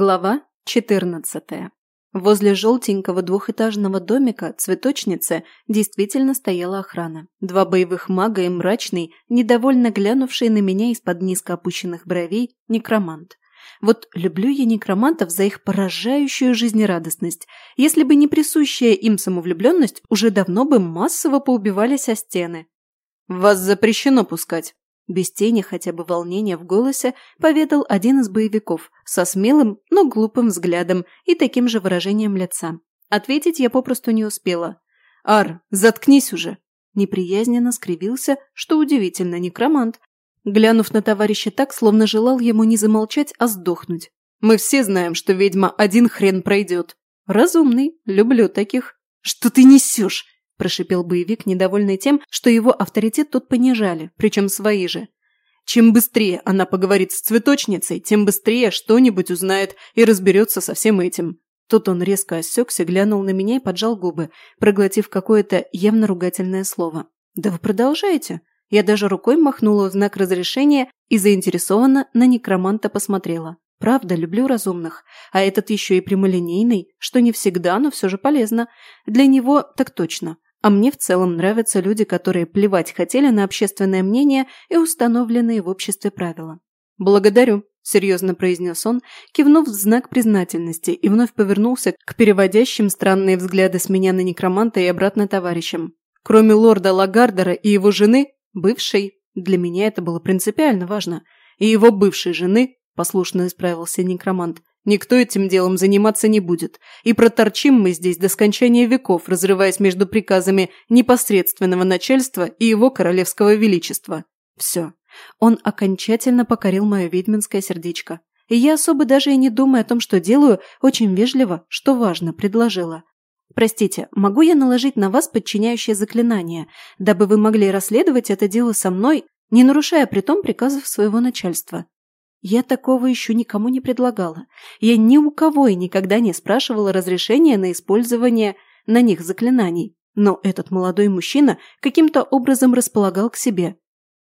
Глава 14. Возле желтенького двухэтажного домика цветочницы действительно стояла охрана. Два боевых мага и мрачный, недовольно глянувший на меня из-под низко опущенных бровей, некромант. Вот люблю я некромантов за их поражающую жизнерадостность. Если бы не присущая им самовлюбленность, уже давно бы массово поубивались о стены. «Вас запрещено пускать», без тени хотя бы волнения в голосе поведал один из боевиков со смелым, но глупым взглядом и таким же выражением лица. Ответить я попросту не успела. «Ар, заткнись уже!» Неприязненно скривился, что удивительно, некромант. Глянув на товарища так, словно желал ему не замолчать, а сдохнуть. «Мы все знаем, что ведьма один хрен пройдет. Разумный, люблю таких». «Что ты несешь?» – прошипел боевик, недовольный тем, что его авторитет тут понижали, причем свои же. Чем быстрее она поговорит с цветочницей, тем быстрее что-нибудь узнает и разберется со всем этим. Тут он резко осекся, глянул на меня и поджал губы, проглотив какое-то явно ругательное слово. «Да вы продолжаете?» Я даже рукой махнула в знак разрешения и заинтересованно на некроманта посмотрела. Правда, люблю разумных, а этот еще и прямолинейный, что не всегда, но все же полезно. Для него так точно. А мне в целом нравятся люди, которые плевать хотели на общественное мнение и установленные в обществе правила. «Благодарю», – серьезно произнес он, кивнув в знак признательности и вновь повернулся к переводящим странные взгляды с меня на некроманта и обратно товарищам. Кроме лорда Лагардера и его жены, бывшей, для меня это было принципиально важно, и его бывшей жены, послушно исправился некромант, Никто этим делом заниматься не будет, и проторчим мы здесь до скончания веков, разрываясь между приказами непосредственного начальства и его королевского величества. Все. Он окончательно покорил мое ведьминское сердечко. И я особо даже и не думая о том, что делаю, очень вежливо, что важно, предложила. «Простите, могу я наложить на вас подчиняющее заклинание, дабы вы могли расследовать это дело со мной, не нарушая при том приказов своего начальства?» Я такого еще никому не предлагала. Я ни у кого и никогда не спрашивала разрешения на использование на них заклинаний. Но этот молодой мужчина каким-то образом располагал к себе.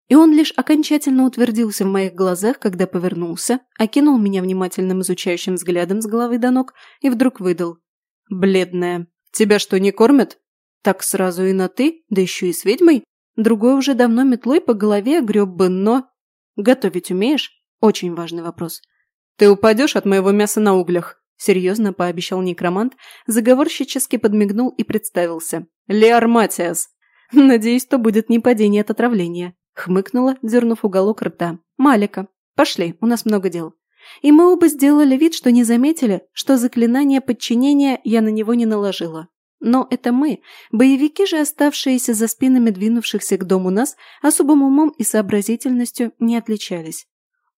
И он лишь окончательно утвердился в моих глазах, когда повернулся, окинул меня внимательным изучающим взглядом с головы до ног и вдруг выдал. «Бледная. Тебя что, не кормят?» «Так сразу и на «ты», да еще и с ведьмой?» Другой уже давно метлой по голове греб бы, но... «Готовить умеешь?» Очень важный вопрос. «Ты упадешь от моего мяса на углях», – серьезно пообещал некромант, заговорщически подмигнул и представился. «Леар Матиас». «Надеюсь, то будет не падение от отравления», – хмыкнула, дернув уголок рта. «Малика, пошли, у нас много дел». И мы оба сделали вид, что не заметили, что заклинание подчинения я на него не наложила. Но это мы, боевики же, оставшиеся за спинами двинувшихся к дому нас, особым умом и сообразительностью не отличались.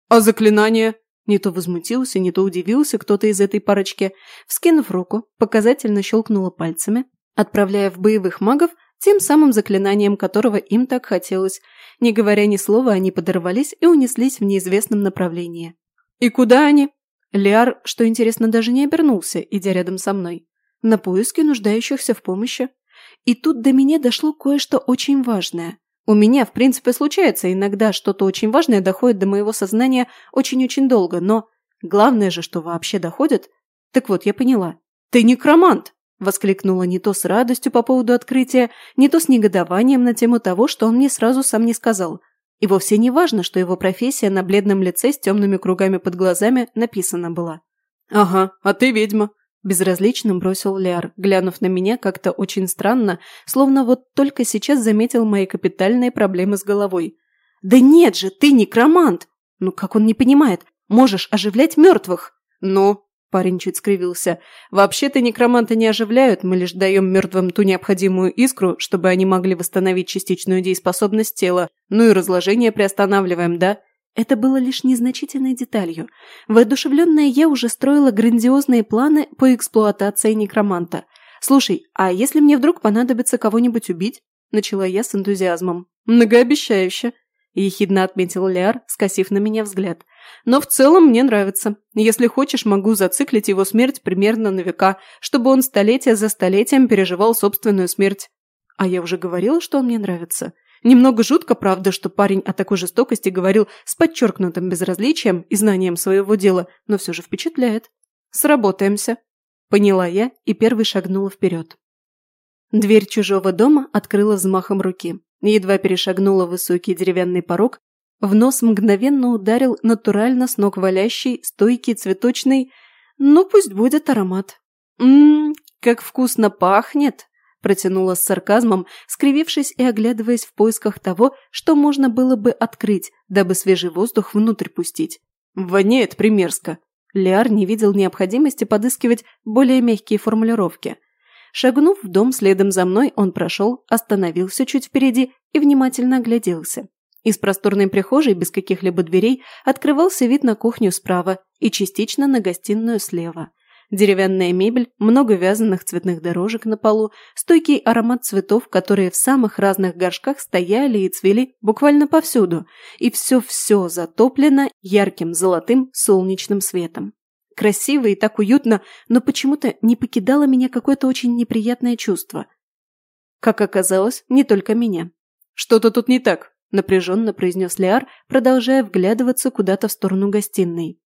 «А заклинание?» Не то возмутился, не то удивился кто-то из этой парочки. Вскинув руку, показательно щелкнула пальцами, отправляя в боевых магов тем самым заклинанием которого им так хотелось. Не говоря ни слова, они подорвались и унеслись в неизвестном направлении. «И куда они?» Лиар, что интересно, даже не обернулся, идя рядом со мной. На поиски нуждающихся в помощи. И тут до меня дошло кое-что очень важное. У меня, в принципе, случается иногда что-то очень важное доходит до моего сознания очень-очень долго, но главное же, что вообще доходит. Так вот, я поняла. Ты некромант! Воскликнула не то с радостью по поводу открытия, не то с негодованием на тему того, что он мне сразу сам не сказал. И вовсе не важно, что его профессия на бледном лице с темными кругами под глазами написана была. «Ага, а ты ведьма», Безразлично бросил Ляр, глянув на меня как-то очень странно, словно вот только сейчас заметил мои капитальные проблемы с головой. «Да нет же, ты некромант!» «Ну как он не понимает? Можешь оживлять мертвых!» «Ну?» – парень чуть скривился. «Вообще-то некроманты не оживляют, мы лишь даем мертвым ту необходимую искру, чтобы они могли восстановить частичную дееспособность тела, ну и разложение приостанавливаем, да?» Это было лишь незначительной деталью. Воодушевленная я уже строила грандиозные планы по эксплуатации некроманта. «Слушай, а если мне вдруг понадобится кого-нибудь убить?» Начала я с энтузиазмом. «Многообещающе», – ехидно отметил Лиар, скосив на меня взгляд. «Но в целом мне нравится. Если хочешь, могу зациклить его смерть примерно на века, чтобы он столетие за столетием переживал собственную смерть». А я уже говорила, что он мне нравится. Немного жутко, правда, что парень о такой жестокости говорил с подчеркнутым безразличием и знанием своего дела, но все же впечатляет. Сработаемся. Поняла я и первый шагнула вперед. Дверь чужого дома открыла взмахом руки. Едва перешагнула высокий деревянный порог, в нос мгновенно ударил натурально с ног валящий, стойкий, цветочный, ну пусть будет аромат. «Ммм, как вкусно пахнет!» Протянула с сарказмом, скривившись и оглядываясь в поисках того, что можно было бы открыть, дабы свежий воздух внутрь пустить. «Воняет примерзко!» Лиар не видел необходимости подыскивать более мягкие формулировки. Шагнув в дом следом за мной, он прошел, остановился чуть впереди и внимательно огляделся. Из просторной прихожей без каких-либо дверей открывался вид на кухню справа и частично на гостиную слева. Деревянная мебель, много вязаных цветных дорожек на полу, стойкий аромат цветов, которые в самых разных горшках стояли и цвели буквально повсюду, и все-все затоплено ярким золотым солнечным светом. Красиво и так уютно, но почему-то не покидало меня какое-то очень неприятное чувство. Как оказалось, не только меня. «Что-то тут не так», – напряженно произнес Лиар, продолжая вглядываться куда-то в сторону гостиной.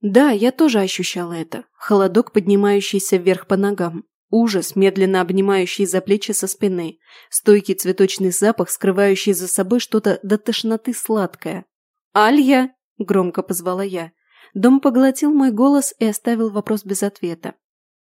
Да, я тоже ощущала это. Холодок, поднимающийся вверх по ногам. Ужас, медленно обнимающий за плечи со спины. Стойкий цветочный запах, скрывающий за собой что-то до тошноты сладкое. «Алья!» – громко позвала я. Дом поглотил мой голос и оставил вопрос без ответа.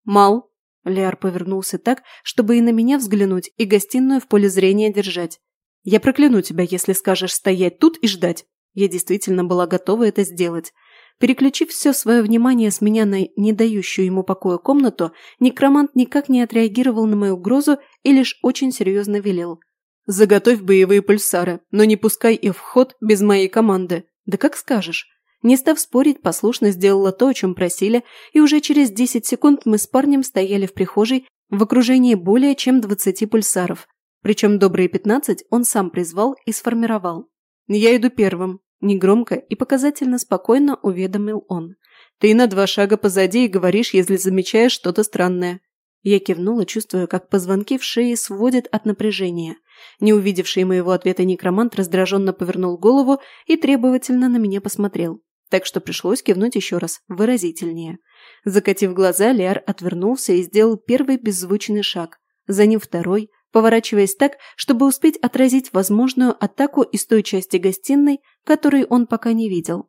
«Мал!» – Лиар повернулся так, чтобы и на меня взглянуть, и гостиную в поле зрения держать. «Я прокляну тебя, если скажешь стоять тут и ждать». Я действительно была готова это сделать. Переключив все свое внимание с меня на не дающую ему покоя комнату, некромант никак не отреагировал на мою угрозу и лишь очень серьезно велел. «Заготовь боевые пульсары, но не пускай их в ход без моей команды. Да как скажешь». Не став спорить, послушно сделала то, о чем просили, и уже через 10 секунд мы с парнем стояли в прихожей в окружении более чем 20 пульсаров. Причем добрые 15 он сам призвал и сформировал. «Я иду первым», – негромко и показательно спокойно уведомил он. «Ты на два шага позади и говоришь, если замечаешь что-то странное». Я кивнула, чувствуя, как позвонки в шее сводят от напряжения. Не увидевший моего ответа некромант раздраженно повернул голову и требовательно на меня посмотрел так что пришлось кивнуть еще раз, выразительнее. Закатив глаза, Лиар отвернулся и сделал первый беззвучный шаг, за ним второй, поворачиваясь так, чтобы успеть отразить возможную атаку из той части гостиной, которой он пока не видел.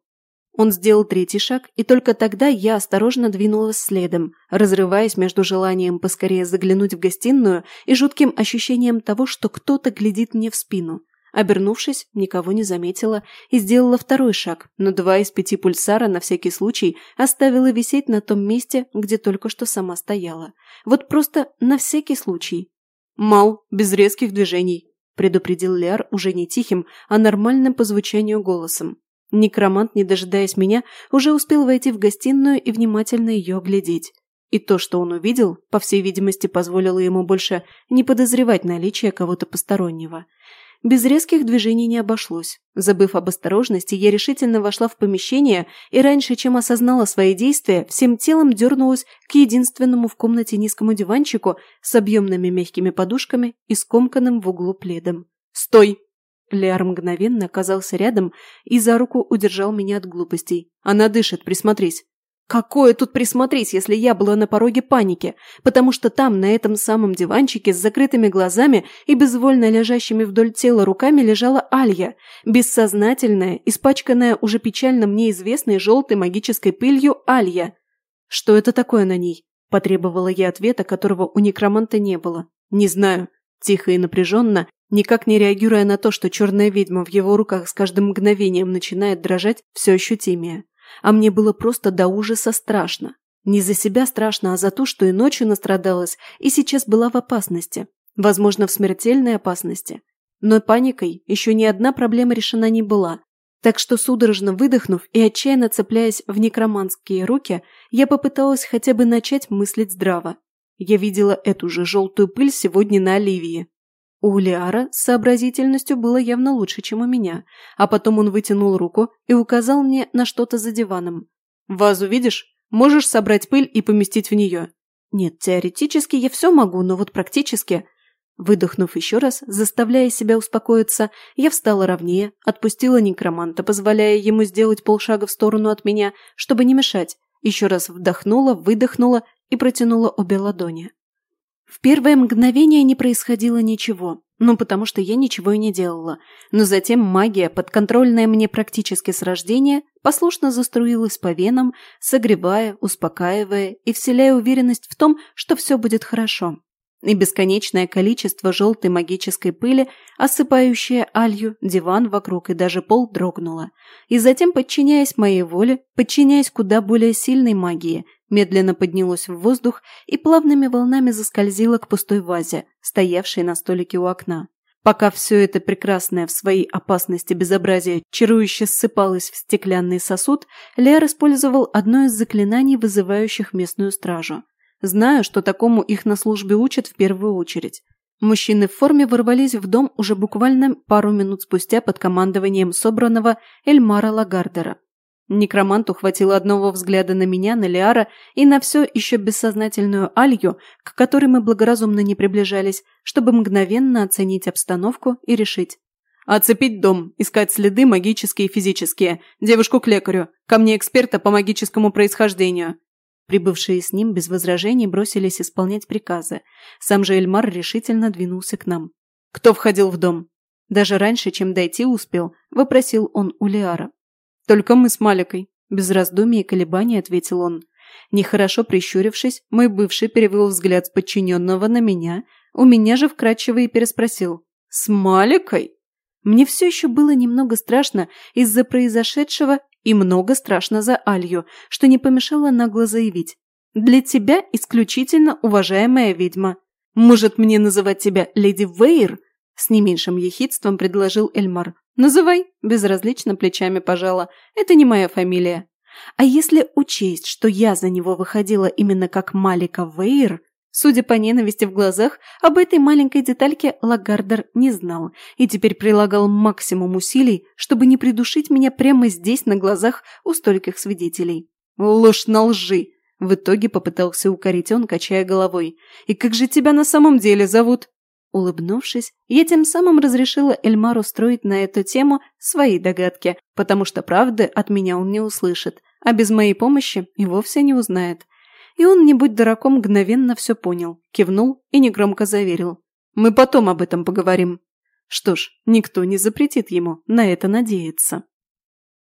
Он сделал третий шаг, и только тогда я осторожно двинулась следом, разрываясь между желанием поскорее заглянуть в гостиную и жутким ощущением того, что кто-то глядит мне в спину. Обернувшись, никого не заметила и сделала второй шаг, но два из пяти пульсара на всякий случай оставила висеть на том месте, где только что сама стояла. Вот просто на всякий случай. «Мал, без резких движений», – предупредил Лиар уже не тихим, а нормальным по звучанию голосом. Некромант, не дожидаясь меня, уже успел войти в гостиную и внимательно ее оглядеть. И то, что он увидел, по всей видимости, позволило ему больше не подозревать наличие кого-то постороннего – без резких движений не обошлось. Забыв об осторожности, я решительно вошла в помещение и раньше, чем осознала свои действия, всем телом дернулась к единственному в комнате низкому диванчику с объемными мягкими подушками и скомканным в углу пледом. «Стой!» Лиар мгновенно оказался рядом и за руку удержал меня от глупостей. «Она дышит, присмотрись!» Какое тут присмотреть, если я была на пороге паники, потому что там, на этом самом диванчике с закрытыми глазами и безвольно лежащими вдоль тела руками лежала Алья, бессознательная, испачканная уже печально мне известной желтой магической пылью Алья. Что это такое на ней? Потребовала я ответа, которого у некроманта не было. Не знаю. Тихо и напряженно, никак не реагируя на то, что черная ведьма в его руках с каждым мгновением начинает дрожать все ощутимее а мне было просто до ужаса страшно. Не за себя страшно, а за то, что и ночью настрадалась, и сейчас была в опасности. Возможно, в смертельной опасности. Но паникой еще ни одна проблема решена не была. Так что, судорожно выдохнув и отчаянно цепляясь в некроманские руки, я попыталась хотя бы начать мыслить здраво. Я видела эту же желтую пыль сегодня на Оливии. У Лиара с сообразительностью было явно лучше, чем у меня, а потом он вытянул руку и указал мне на что-то за диваном. «Вазу видишь? Можешь собрать пыль и поместить в нее?» «Нет, теоретически я все могу, но вот практически...» Выдохнув еще раз, заставляя себя успокоиться, я встала ровнее, отпустила некроманта, позволяя ему сделать полшага в сторону от меня, чтобы не мешать, Еще раз вдохнула, выдохнула и протянула обе ладони. В первое мгновение не происходило ничего, ну потому что я ничего и не делала, но затем магия, подконтрольная мне практически с рождения, послушно заструилась по венам, согревая, успокаивая и вселяя уверенность в том, что все будет хорошо. И бесконечное количество желтой магической пыли, осыпающая алью, диван вокруг и даже пол дрогнуло. И затем, подчиняясь моей воле, подчиняясь куда более сильной магии, медленно поднялось в воздух и плавными волнами заскользило к пустой вазе, стоявшей на столике у окна. Пока все это прекрасное в своей опасности безобразие чарующе ссыпалось в стеклянный сосуд, Леар использовал одно из заклинаний, вызывающих местную стражу. Знаю, что такому их на службе учат в первую очередь. Мужчины в форме ворвались в дом уже буквально пару минут спустя под командованием собранного Эльмара Лагардера. Некроманту хватило одного взгляда на меня, на Лиара и на все еще бессознательную Алью, к которой мы благоразумно не приближались, чтобы мгновенно оценить обстановку и решить. «Оцепить дом, искать следы магические и физические, девушку к лекарю, ко мне эксперта по магическому происхождению». Прибывшие с ним без возражений бросились исполнять приказы. Сам же Эльмар решительно двинулся к нам. «Кто входил в дом?» Даже раньше, чем дойти успел, вопросил он у Лиара. «Только мы с Маликой», – без раздумий и колебаний ответил он. Нехорошо прищурившись, мой бывший перевел взгляд с подчиненного на меня, у меня же вкрадчиво и переспросил. «С Маликой?» Мне все еще было немного страшно из-за произошедшего и много страшно за Алью, что не помешало нагло заявить. «Для тебя исключительно уважаемая ведьма. Может мне называть тебя леди Вейр?» С не меньшим ехидством предложил Эльмар. «Называй», – безразлично плечами пожала. «Это не моя фамилия». А если учесть, что я за него выходила именно как Малика Вейр, судя по ненависти в глазах, об этой маленькой детальке Лагардер не знал и теперь прилагал максимум усилий, чтобы не придушить меня прямо здесь на глазах у стольких свидетелей. «Ложь на лжи!» – в итоге попытался укорить он, качая головой. «И как же тебя на самом деле зовут?» Улыбнувшись, я тем самым разрешила Эльмару строить на эту тему свои догадки, потому что правды от меня он не услышит, а без моей помощи и вовсе не узнает. И он, не будь дураком, мгновенно все понял, кивнул и негромко заверил. «Мы потом об этом поговорим». Что ж, никто не запретит ему на это надеяться.